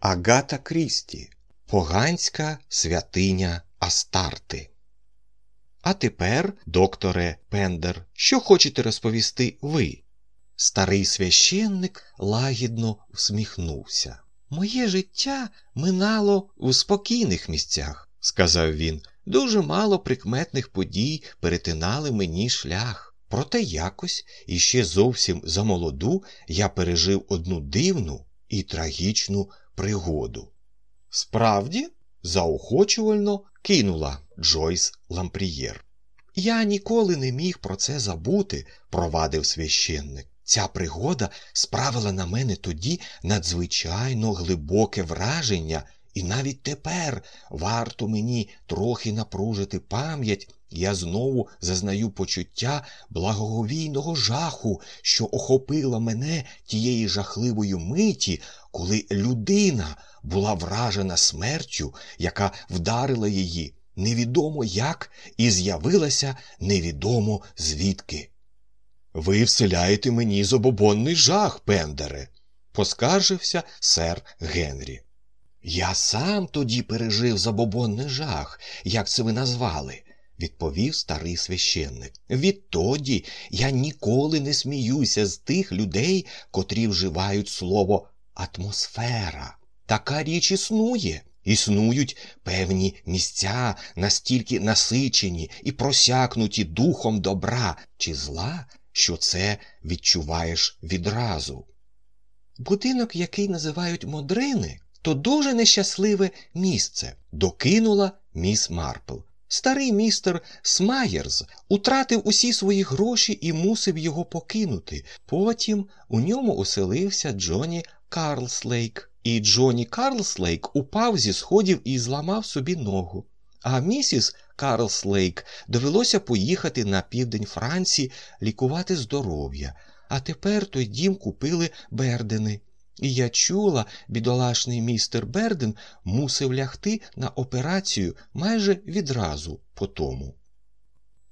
Агата Крісті Поганська святиня Астарти. А тепер, докторе Пендер, що хочете розповісти ви? Старий священник лагідно всміхнувся. Моє життя минало у спокійних місцях, сказав він. Дуже мало прикметних подій перетинали мені шлях. Проте якось іще зовсім замолоду я пережив одну дивну і трагічну пригоду. Справді, заохочувально кинула Джойс Лампрієр. Я ніколи не міг про це забути, провадив священник. Ця пригода справила на мене тоді надзвичайно глибоке враження, і навіть тепер варто мені трохи напружити пам'ять, я знову зазнаю почуття благоговійного жаху, що охопила мене тієї жахливої миті, коли людина була вражена смертю, яка вдарила її невідомо як і з'явилася невідомо звідки. Ви вселяєте мені забобонний жах, Пендере, поскаржився сер Генрі. Я сам тоді пережив забобонний жах, як це ви назвали, відповів старий священник. Відтоді я ніколи не сміюся з тих людей, котрі вживають слово атмосфера. Така річ існує. Існують певні місця, настільки насичені і просякнуті духом добра чи зла, що це відчуваєш відразу. Будинок, який називають Модрини, то дуже нещасливе місце, докинула міс Марпл. Старий містер Смаєрз утратив усі свої гроші і мусив його покинути. Потім у ньому оселився Джоні Карлслейк, і Джоні Карлслейк упав зі сходів і зламав собі ногу. А місіс Карлслейк довелося поїхати на південь Франції лікувати здоров'я, а тепер той дім купили Бердени. І я чула, бідолашний містер Берден мусив лягти на операцію майже відразу по тому.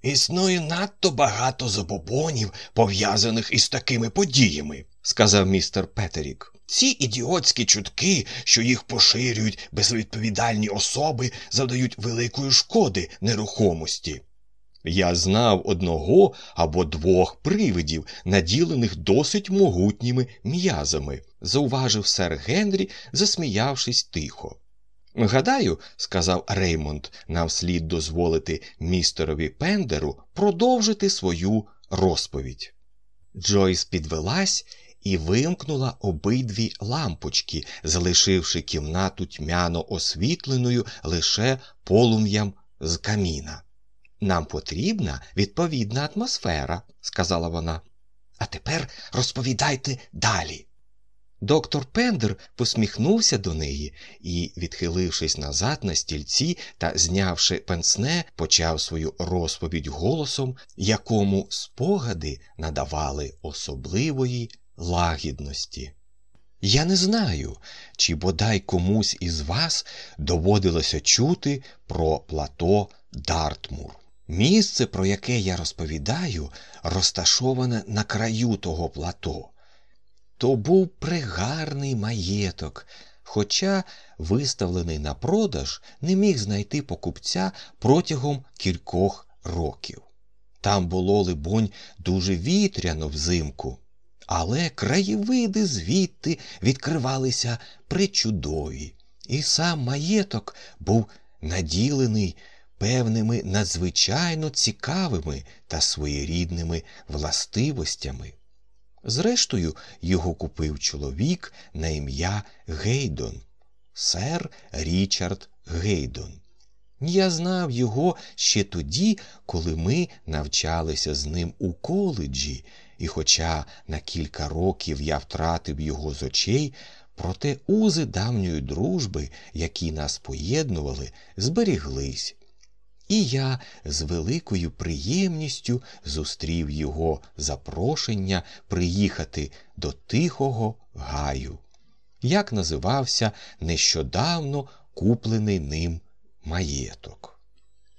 Існує надто багато забобонів, пов'язаних із такими подіями, сказав містер Петерік. Ці ідіотські чутки, що їх поширюють безвідповідальні особи, завдають великої шкоди нерухомості. Я знав одного або двох привидів, наділених досить могутніми м'язами, зауважив сер Генрі, засміявшись тихо. Гадаю, сказав Реймонд, нам слід дозволити містерові Пендеру продовжити свою розповідь. Джойс підвелась і вимкнула обидві лампочки, залишивши кімнату тьмяно освітленою лише полум'ям з каміна. Нам потрібна відповідна атмосфера, сказала вона. А тепер розповідайте далі. Доктор Пендер посміхнувся до неї і, відхилившись назад на стільці та знявши пенсне, почав свою розповідь голосом, якому спогади надавали особливої лагідності. Я не знаю, чи бодай комусь із вас доводилося чути про плато Дартмур. Місце, про яке я розповідаю, розташоване на краю того плато. То був пригарний маєток, хоча, виставлений на продаж, не міг знайти покупця протягом кількох років. Там було, либонь, дуже вітряно взимку, але краєвиди звідти відкривалися причудові, і сам маєток був наділений певними надзвичайно цікавими та своєрідними властивостями. Зрештою, його купив чоловік на ім'я Гейдон, сер Річард Гейдон. Я знав його ще тоді, коли ми навчалися з ним у коледжі, і, хоча на кілька років я втратив його з очей, проте узи давньої дружби, які нас поєднували, зберіглись. І я з великою приємністю зустрів його запрошення приїхати до Тихого гаю, як називався нещодавно куплений ним маєток.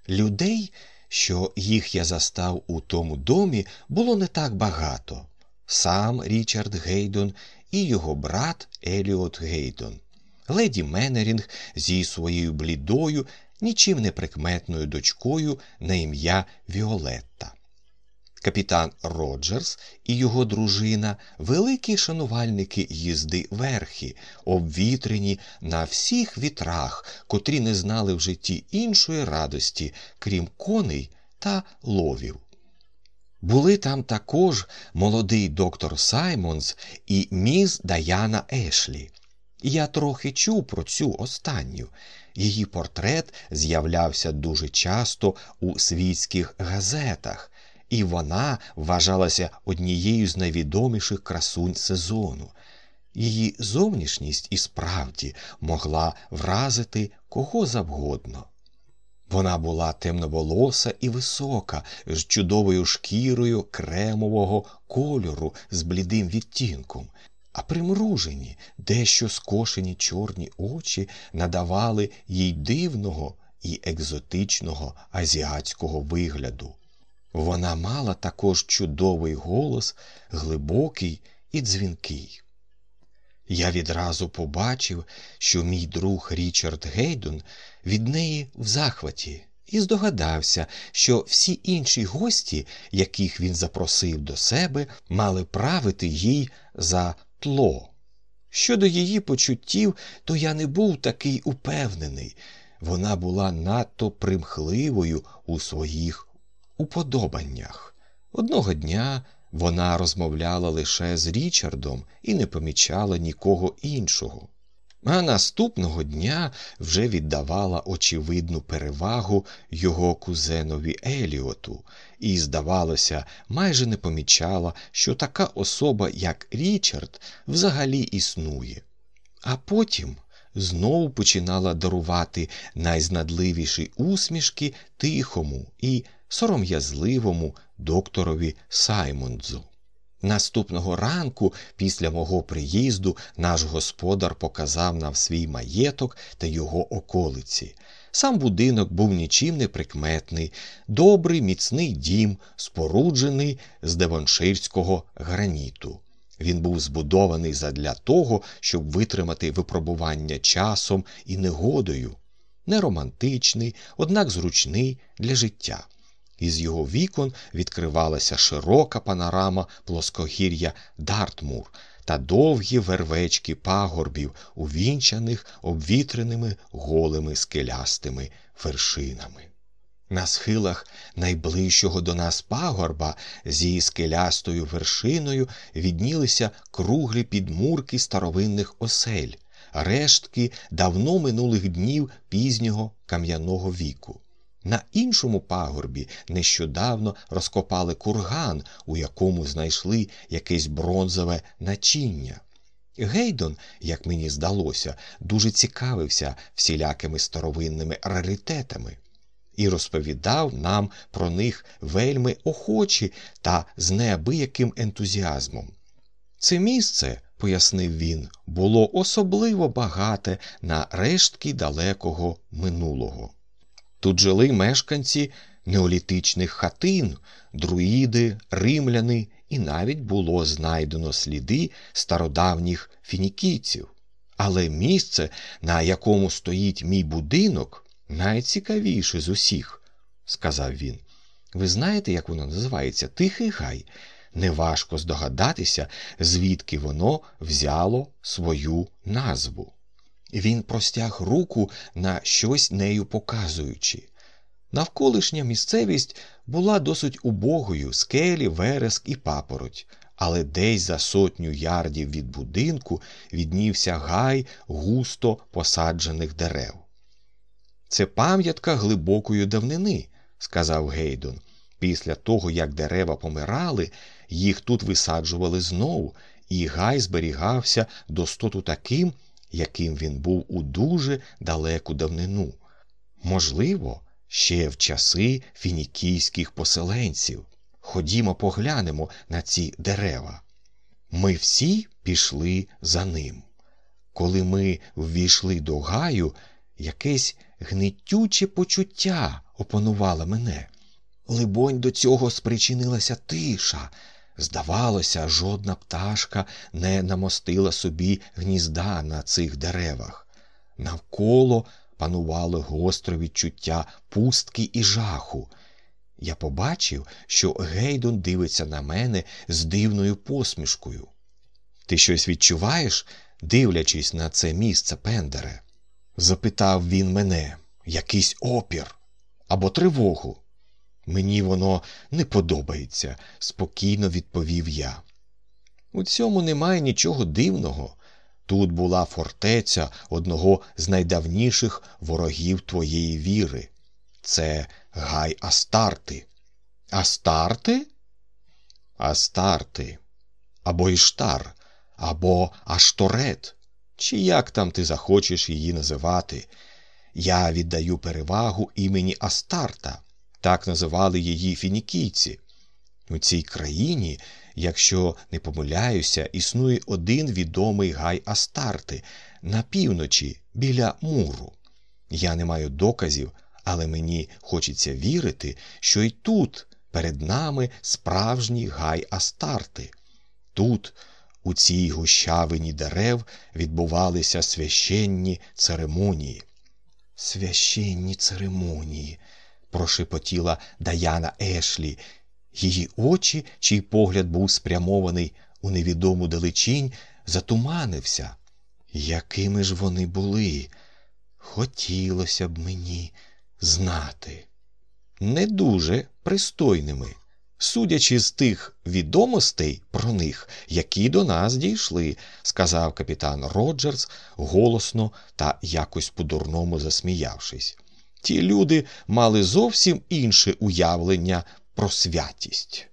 Людей, що їх я застав у тому домі, було не так багато. Сам Річард Гейдон і його брат Еліот Гейдон. леді Менерінг зі своєю блідою, нічим не прикметною дочкою на ім'я Віолетта. Капітан Роджерс і його дружина великі шанувальники їзди верхи, обвітрені на всіх вітрах, котрі не знали в житті іншої радості, крім коней та ловів. Були там також молодий доктор Саймонс і міс Даяна Ешлі. Я трохи чув про цю останню. Її портрет з'являвся дуже часто у світських газетах, і вона вважалася однією з найвідоміших красунь сезону. Її зовнішність і справді могла вразити кого завгодно. Вона була темноволоса і висока, з чудовою шкірою кремового кольору з блідим відтінком, а примружені, дещо скошені чорні очі надавали їй дивного і екзотичного азіатського вигляду. Вона мала також чудовий голос, глибокий і дзвінкий. Я відразу побачив, що мій друг Річард Гейдон від неї в захваті, і здогадався, що всі інші гості, яких він запросив до себе, мали правити їй за тло. Щодо її почуттів, то я не був такий упевнений. Вона була надто примхливою у своїх уподобаннях. Одного дня вона розмовляла лише з Річардом і не помічала нікого іншого. А наступного дня вже віддавала очевидну перевагу його кузенові Еліоту, і, здавалося, майже не помічала, що така особа, як Річард, взагалі існує. А потім знову починала дарувати найзнадливіші усмішки тихому і сором'язливому докторові Саймондзу. Наступного ранку, після мого приїзду, наш господар показав нам свій маєток та його околиці. Сам будинок був нічим не прикметний, добрий, міцний дім, споруджений з девонширського граніту. Він був збудований задля того, щоб витримати випробування часом і негодою, не романтичний, однак зручний для життя. Із його вікон відкривалася широка панорама плоскогір'я Дартмур та довгі вервечки пагорбів, увінчаних обвітреними голими скелястими вершинами. На схилах найближчого до нас пагорба зі скелястою вершиною віднілися круглі підмурки старовинних осель, рештки давно минулих днів пізнього кам'яного віку. На іншому пагорбі нещодавно розкопали курган, у якому знайшли якесь бронзове начиння. Гейдон, як мені здалося, дуже цікавився всілякими старовинними раритетами і розповідав нам про них вельми охочі та з неабияким ентузіазмом. Це місце, пояснив він, було особливо багате на рештки далекого минулого. Тут жили мешканці неолітичних хатин, друїди, римляни, і навіть було знайдено сліди стародавніх фінікійців. Але місце, на якому стоїть мій будинок, найцікавіше з усіх, сказав він. Ви знаєте, як воно називається Тихий гай. Неважко здогадатися, звідки воно взяло свою назву. Він простяг руку на щось нею показуючи. Навколишня місцевість була досить убогою скелі, вереск і папороть, але десь за сотню ярдів від будинку віднівся гай густо посаджених дерев. Це пам'ятка глибокої давнини, сказав Гейдон. Після того, як дерева помирали, їх тут висаджували знову, і гай зберігався достоту таким, яким він був у дуже далеку давнину. Можливо, ще в часи фінікійських поселенців. Ходімо, поглянемо на ці дерева. Ми всі пішли за ним. Коли ми ввійшли до гаю, якесь гнитюче почуття опанувало мене. Либонь, до цього спричинилася тиша. Здавалося, жодна пташка не намостила собі гнізда на цих деревах. Навколо панувало гостре відчуття пустки і жаху. Я побачив, що Гейдон дивиться на мене з дивною посмішкою. Ти щось відчуваєш, дивлячись на це місце, Пендере? запитав він мене, якийсь опір або тривогу. Мені воно не подобається, спокійно відповів я. У цьому немає нічого дивного. Тут була фортеця одного з найдавніших ворогів твоєї віри. Це Гай Астарти. Астарти? Астарти. Або Іштар, або Ашторет, чи як там ти захочеш її називати. Я віддаю перевагу імені Астарта, так називали її фінікійці. У цій країні, якщо не помиляюся, існує один відомий гай Астарти на півночі біля муру. Я не маю доказів, але мені хочеться вірити, що й тут перед нами справжній гай Астарти. Тут, у цій гущавині дерев, відбувалися священні церемонії. Священні церемонії, прошепотіла Даяна Ешлі. Її очі, чий погляд був спрямований у невідому далечінь, затуманився. Якими ж вони були? Хотілося б мені знати. Не дуже пристойними, судячи з тих відомостей про них, які до нас дійшли, сказав капітан Роджерс голосно та якось по-дурному засміявшись. Ті люди мали зовсім інше уявлення про святість.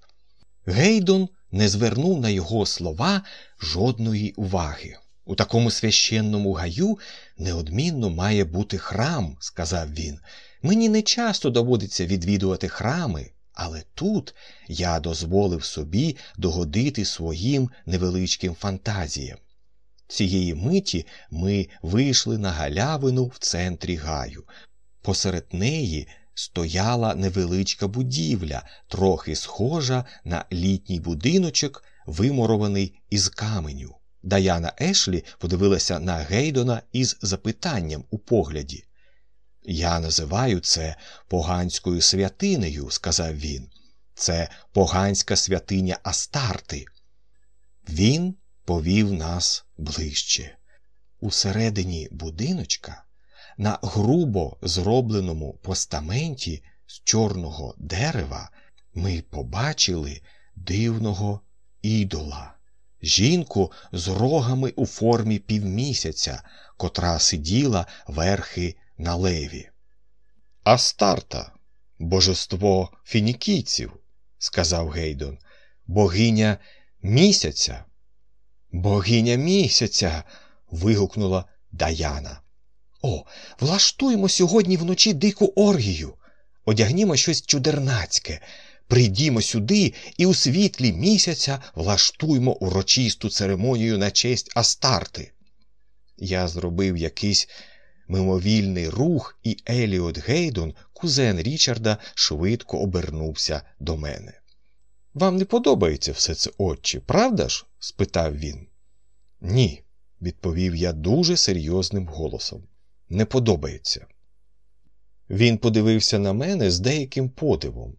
Гейдон не звернув на його слова жодної уваги. У такому священному гаю неодмінно має бути храм, сказав він. Мені не часто доводиться відвідувати храми, але тут я дозволив собі догодити своїм невеличким фантазіям. Цієї миті ми вийшли на галявину в центрі гаю. Посеред неї стояла невеличка будівля, трохи схожа на літній будиночок, виморований із каменю. Даяна Ешлі подивилася на Гейдона із запитанням у погляді. Я називаю це поганською святинею, сказав він. Це поганська святиня Астарти. Він повів нас ближче. Усередині будиночка, на грубо зробленому постаменті з чорного дерева, ми побачили дивного ідола, жінку з рогами у формі півмісяця, котра сиділа верхи на леві. Астарта, божество фінікійців, сказав Гейдон, богиня місяця. Богиня місяця. вигукнула Даяна. О, влаштуємо сьогодні вночі дику оргію. Одягнімо щось чудернацьке. Прийдімо сюди і у світлі місяця влаштуємо урочисту церемонію на честь Астарти. Я зробив якийсь мимовільний рух, і Еліот Гейдон, кузен Річарда, швидко обернувся до мене. Вам не подобається все це, отче, правда ж? спитав він. Ні, відповів я дуже серйозним голосом. Не подобається. Він подивився на мене з деяким подивом.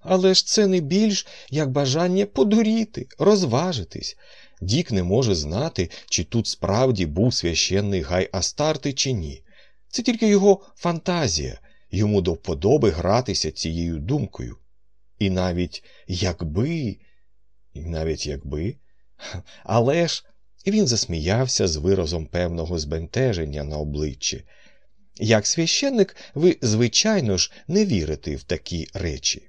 Але ж це не більш як бажання подуріти, розважитись. Дік не може знати, чи тут справді був священний гай Астарти, чи ні. Це тільки його фантазія, йому до вподоби гратися цією думкою. І навіть якби, і навіть якби, але ж він засміявся з виразом певного збентеження на обличчі. Як священник, ви, звичайно ж, не вірите в такі речі.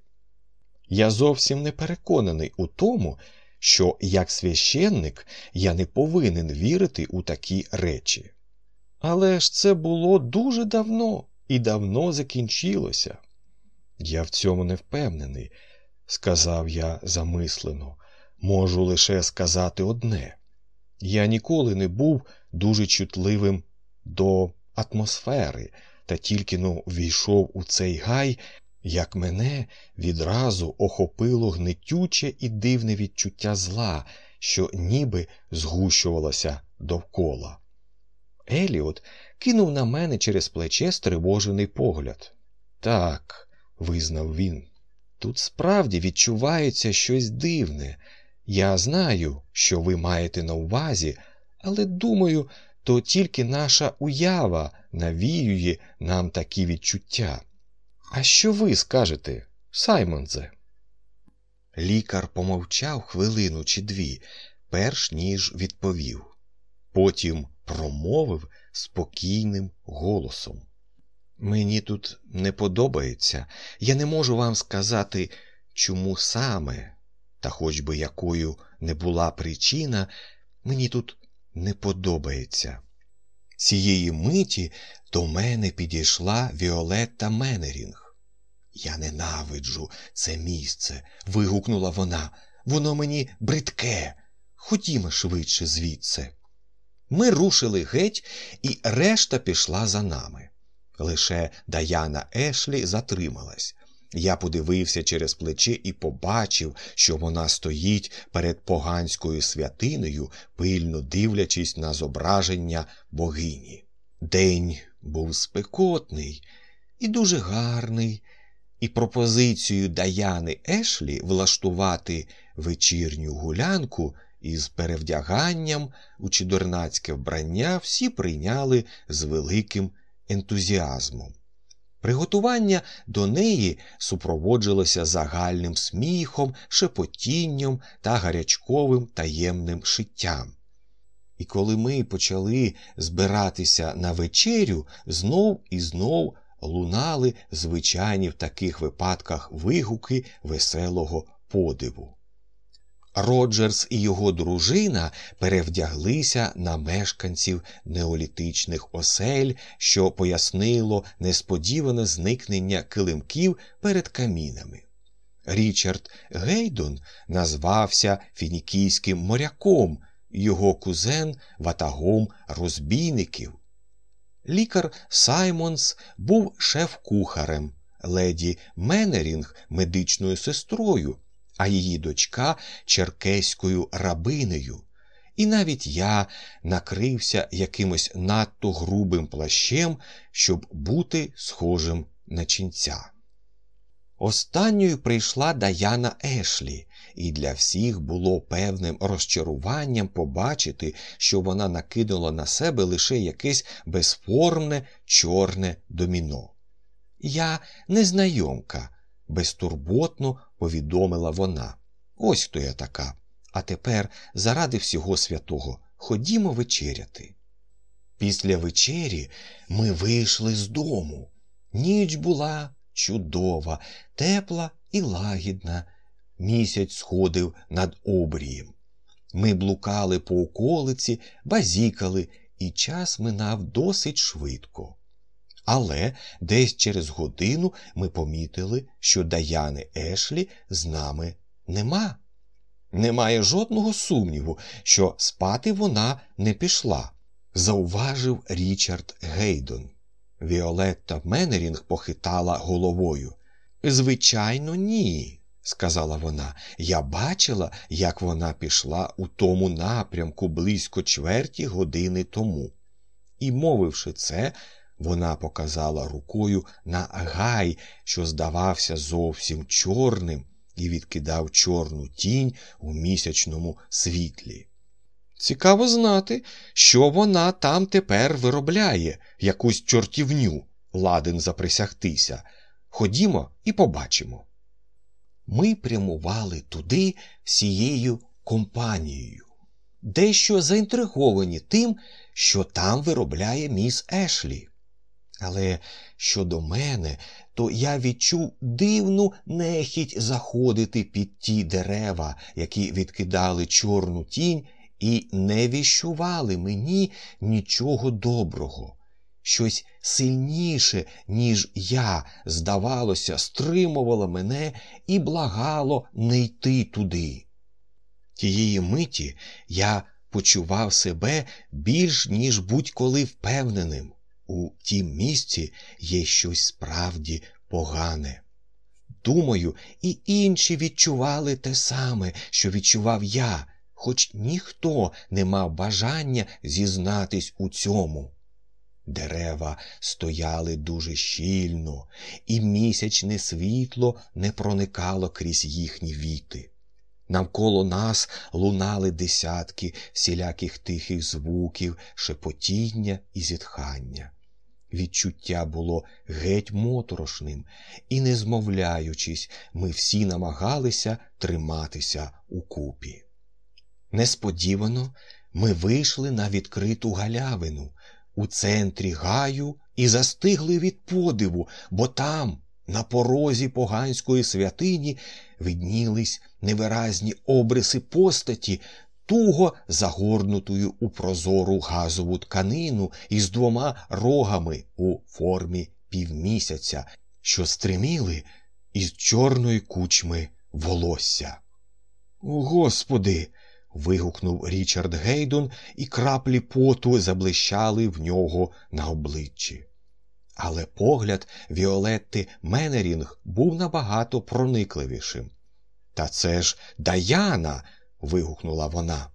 Я зовсім не переконаний у тому, що як священник я не повинен вірити у такі речі. Але ж це було дуже давно і давно закінчилося. Я в цьому не впевнений, сказав я замислено, можу лише сказати одне. Я ніколи не був дуже чутливим до атмосфери, та тільки но війшов у цей гай, як мене відразу охопило гнетюче і дивне відчуття зла, що ніби згущувалося довкола. Еліот кинув на мене через плече стривожений погляд. Так, визнав він, тут справді відчувається щось дивне. Я знаю, що ви маєте на увазі, але думаю, то тільки наша уява навіює нам такі відчуття. А що ви скажете, Саймонзе? Лікар помовчав хвилину чи дві, перш ніж відповів. Потім промовив спокійним голосом. Мені тут не подобається, я не можу вам сказати, чому саме, та хоч би якою не була причина, мені тут не подобається. Цієї миті до мене підійшла Віолетта Менерінг. Я ненавиджу це місце. вигукнула вона. Воно мені бридке. Ходімо швидше звідси. Ми рушили геть, і решта пішла за нами. Лише Даяна Ешлі затрималась. Я подивився через плече і побачив, що вона стоїть перед поганською святинею, пильно дивлячись на зображення богині. День був спекотний і дуже гарний, і пропозицію Даяни Ешлі влаштувати вечірню гулянку із перевдяганням у чудернацьке вбрання всі прийняли з великим ентузіазмом. Приготування до неї супроводжувалося загальним сміхом, шепотінням та гарячковим таємним шиттям. І коли ми почали збиратися на вечерю, знов і знов лунали звичайні в таких випадках вигуки веселого подиву. Роджерс і його дружина перевдяглися на мешканців неолітичних осель, що пояснило несподіване зникнення килимків перед камінами. Річард Гейдон назвався фінікійським моряком, його кузен ватагом розбійників. Лікар Саймонс був шеф-кухарем, леді Менерінг медичною сестрою а її дочка черкеською рабинею, і навіть я накрився якимось надто грубим плащем, щоб бути схожим на ченця. Останньою прийшла Даяна Ешлі, і для всіх було певним розчаруванням побачити, що вона накинула на себе лише якесь безформне чорне доміно. Я незнайомка, безтурботно повідомила вона. Ось хто я така. А тепер, заради всього святого, ходімо вечеряти. Після вечері ми вийшли з дому. Ніч була чудова, тепла і лагідна. Місяць сходив над обрієм. Ми блукали по околиці, базікали, і час минав досить швидко. Але десь через годину ми помітили, що Даяни Ешлі з нами нема. Немає жодного сумніву, що спати вона не пішла, зауважив Річард Гейдон. Віолетта Менерінг похитала головою. Звичайно, ні, сказала вона. Я бачила, як вона пішла у тому напрямку близько чверті години тому. І, мовивши це, вона показала рукою на гай, що здавався зовсім чорним, і відкидав чорну тінь у місячному світлі. Цікаво знати, що вона там тепер виробляє, якусь чортівню, ладен заприсягтися. Ходімо і побачимо. Ми прямували туди всією компанією, дещо заінтриговані тим, що там виробляє міс Ешлі. Але щодо мене, то я відчув дивну нехіть заходити під ті дерева, які відкидали чорну тінь, і не віщували мені нічого доброго. Щось сильніше, ніж я, здавалося, стримувало мене і благало не йти туди. Тієї миті я почував себе більш ніж будь-коли впевненим. У тім місці є щось справді погане. Думаю, і інші відчували те саме, що відчував я, хоч ніхто не мав бажання зізнатись у цьому. Дерева стояли дуже щільно, і місячне світло не проникало крізь їхні віти. Навколо нас лунали десятки всіляких тихих звуків, шепотіння і зітхання. Відчуття було геть моторошним, і, не змовляючись, ми всі намагалися триматися у купі. Несподівано ми вийшли на відкриту галявину у центрі гаю і застигли від подиву, бо там, на порозі поганської святині, виднілись невиразні обриси постаті, туго загорнутою у прозору газову тканину із двома рогами у формі півмісяця, що стриміли із чорної кучми волосся. О, Господи! вигукнув Річард Гейдон, і краплі поту заблищали в нього на обличчі. Але погляд Віолетти Менерінг був набагато проникливішим. Та це ж Даяна. Вигукнула вона.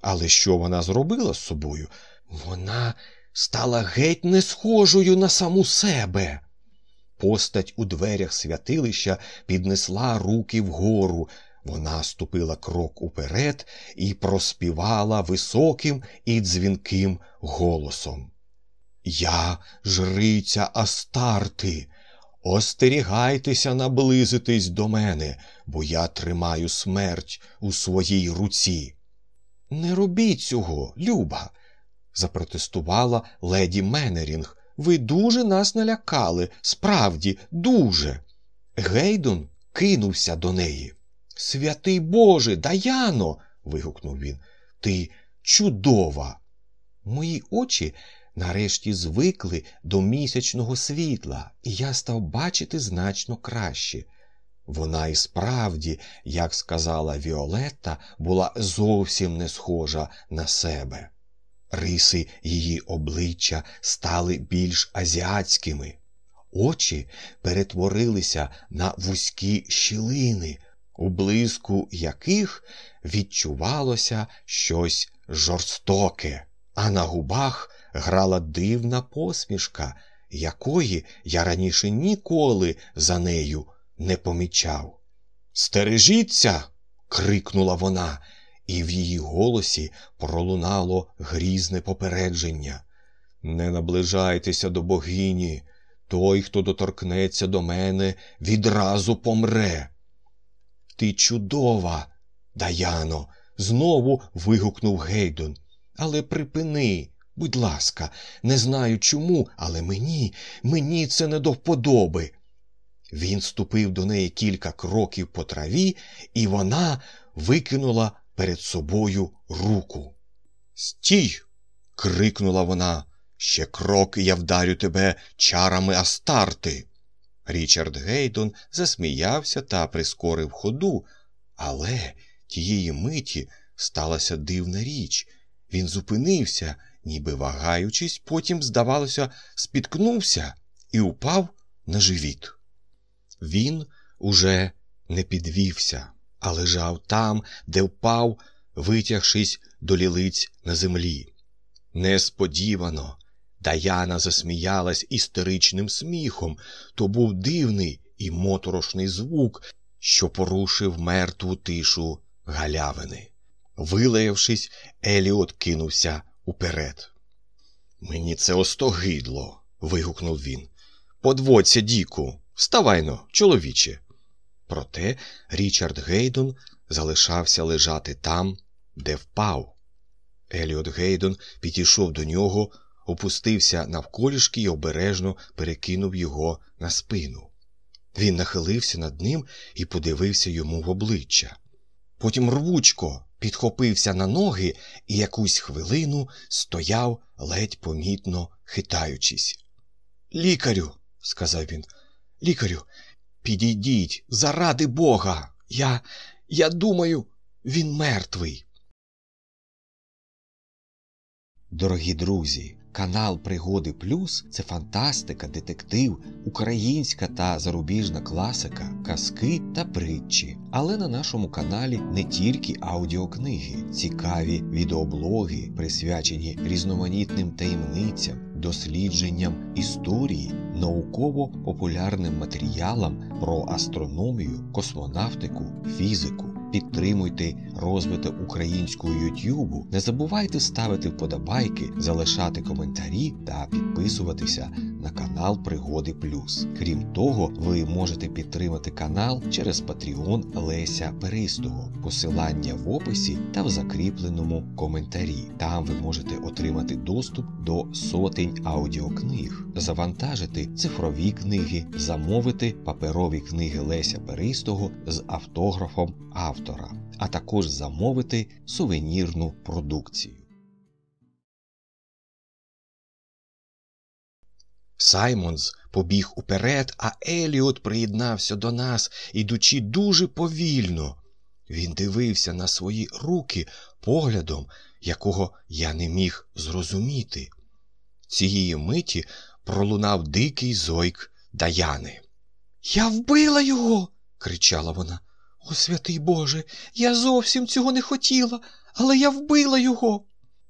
Але що вона зробила з собою? Вона стала геть не схожою на саму себе. Постать у дверях святилища піднесла руки вгору, вона ступила крок уперед і проспівала високим і дзвінким голосом. Я жриця Астарти. Остерігайтеся наблизитись до мене, бо я тримаю смерть у своїй руці. Не робіть цього, Люба, запротестувала леді Менерінг. Ви дуже нас налякали, справді, дуже. Гейдон кинувся до неї. Святий Боже, Даяно. вигукнув він. Ти чудова. Мої очі нарешті звикли до місячного світла, і я став бачити значно краще. Вона і справді, як сказала Віолетта, була зовсім не схожа на себе. Риси її обличчя стали більш азіатськими, очі перетворилися на вузькі щілини, у блиску яких відчувалося щось жорстоке, а на губах грала дивна посмішка, якої я раніше ніколи за нею не помічав. Стережіться. крикнула вона, і в її голосі пролунало грізне попередження. Не наближайтеся до богині. Той, хто доторкнеться до мене, відразу помре. Ти чудова, Даяно, знову вигукнув Гейдон. Але припини, будь ласка, не знаю чому, але мені, мені це не до вподоби. Він ступив до неї кілька кроків по траві, і вона викинула перед собою руку. Стій. крикнула вона. Ще крок, я вдарю тебе чарами Астарти. Річард Гейдон засміявся та прискорив ходу, але тієї миті сталася дивна річ. Він зупинився, ніби вагаючись, потім, здавалося, спіткнувся і упав на живіт. Він уже не підвівся, а лежав там, де впав, витягшись до лілиць на землі. Несподівано Даяна засміялась істеричним сміхом, то був дивний і моторошний звук, що порушив мертву тишу галявини. Вилаявшись, Еліот кинувся уперед. Мені це остогидло. вигукнув він. Подводься, Діку, вставайно, чоловіче. Проте Річард Гейдон залишався лежати там, де впав. Еліот Гейдон підійшов до нього, опустився навколішки і обережно перекинув його на спину. Він нахилився над ним і подивився йому в обличчя. Потім рвучко підхопився на ноги і якусь хвилину стояв, ледь помітно хитаючись. Лікарю, сказав він, лікарю, підійдіть, заради бога. Я, Я думаю, він мертвий. Дорогі друзі, канал Пригоди Плюс це фантастика, детектив, українська та зарубіжна класика, казки та притчі. Але на нашому каналі не тільки аудіокниги, цікаві відеоблоги, присвячені різноманітним таємницям дослідженням історії, науково-популярним матеріалам про астрономію, космонавтику, фізику. Підтримуйте розвиток українського Ютубу. Не забувайте ставити вподобайки, залишати коментарі та підписуватися на канал Пригоди Плюс. Крім того, ви можете підтримати канал через Patreon Леся Перистого. Посилання в описі та в закріпленому коментарі. Там ви можете отримати доступ до сотень аудіокниг, завантажити цифрові книги, замовити паперові книги Леся Перистого з автографом автора, а також замовити сувенірну продукцію. Саймонс побіг уперед, а Еліот приєднався до нас, ідучи дуже повільно. Він дивився на свої руки поглядом, якого я не міг зрозуміти. Цієї миті пролунав дикий зойк Даяни. Я вбила його. кричала вона. О, святий Боже, я зовсім цього не хотіла, але я вбила його.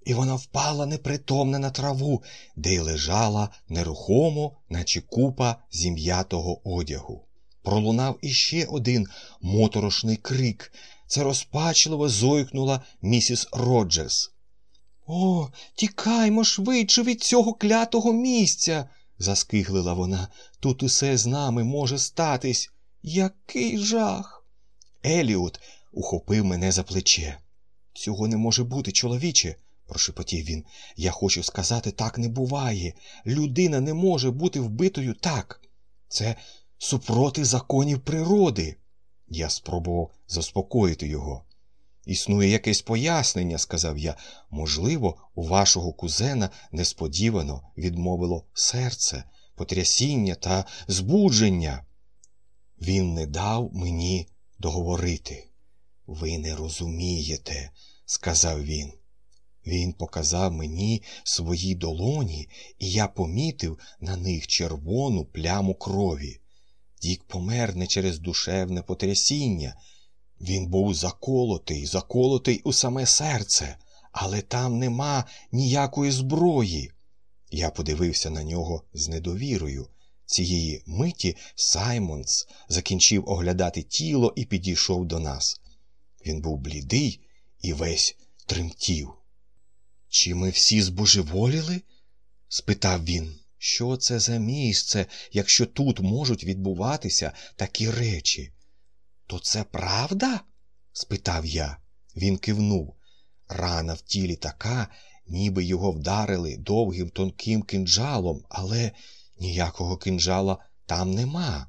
І вона впала непритомна на траву, де й лежала нерухомо, наче купа зім'ятого одягу. Пролунав іще один моторошний крик. Це розпачливо зойкнула місіс Роджерс. О, тікаймо швидше від цього клятого місця, заскиглила вона. Тут усе з нами може статись. Який жах. Еліот ухопив мене за плече. Цього не може бути, чоловіче, прошепотів він. Я хочу сказати, так не буває. Людина не може бути вбитою так. Це супроти законів природи. Я спробував заспокоїти його. Існує якесь пояснення, сказав я. Можливо, у вашого кузена несподівано відмовило серце, потрясіння та збудження. Він не дав мені договорити. Ви не розумієте, сказав він. Він показав мені свої долоні, і я помітив на них червону пляму крові. Дік помер не через душевне потрясіння. Він був заколотий, заколотий у саме серце, але там нема ніякої зброї. Я подивився на нього з недовірою. Цієї миті Саймонс закінчив оглядати тіло і підійшов до нас. Він був блідий і весь тремтів. Чи ми всі збожеволіли? спитав він. Що це за місце, якщо тут можуть відбуватися такі речі? То це правда? спитав я. Він кивнув. Рана в тілі така, ніби його вдарили довгим тонким кинджалом, але ніякого кинджала там нема.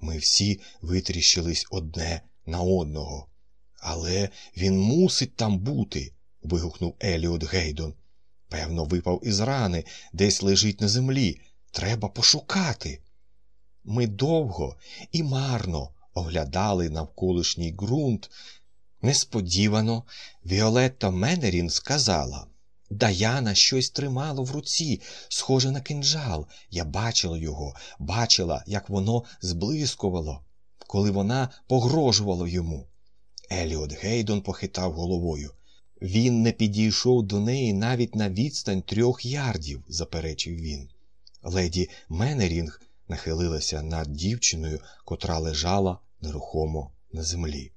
Ми всі витріщились одне на одного. Але він мусить там бути. Вигукнув Еліот Гейдон. Певно, випав із рани, десь лежить на землі. Треба пошукати. Ми довго і марно оглядали навколишній ґрунт. Несподівано Віолетта Менерін сказала Даяна щось тримала в руці, схоже на кинджал. Я бачила його, бачила, як воно зблискувало, коли вона погрожувала йому. Еліот Гейдон похитав головою. Він не підійшов до неї навіть на відстань трьох ярдів, заперечив він. Леді Менерінг нахилилася над дівчиною, котра лежала нерухомо на землі.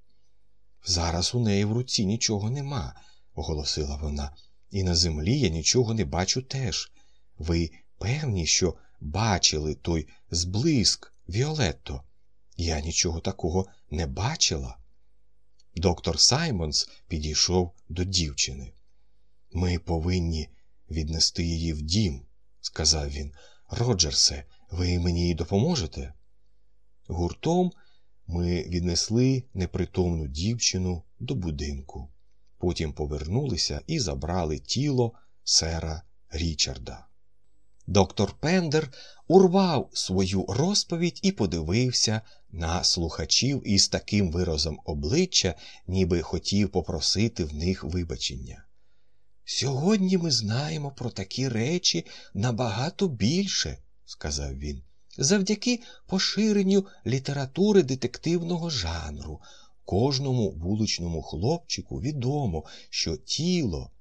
Зараз у неї в руці нічого нема, оголосила вона, і на землі я нічого не бачу теж. Ви певні, що бачили той зблиск, Віолетто? Я нічого такого не бачила. Доктор Саймонс підійшов до дівчини. Ми повинні віднести її в дім, сказав він. Роджерсе, ви мені допоможете? Гуртом ми віднесли непритомну дівчину до будинку. Потім повернулися і забрали тіло сера Річарда. Доктор Пендер урвав свою розповідь і подивився на слухачів із таким виразом обличчя, ніби хотів попросити в них вибачення. Сьогодні ми знаємо про такі речі набагато більше, сказав він, завдяки поширенню літератури детективного жанру. Кожному вуличному хлопчику відомо, що тіло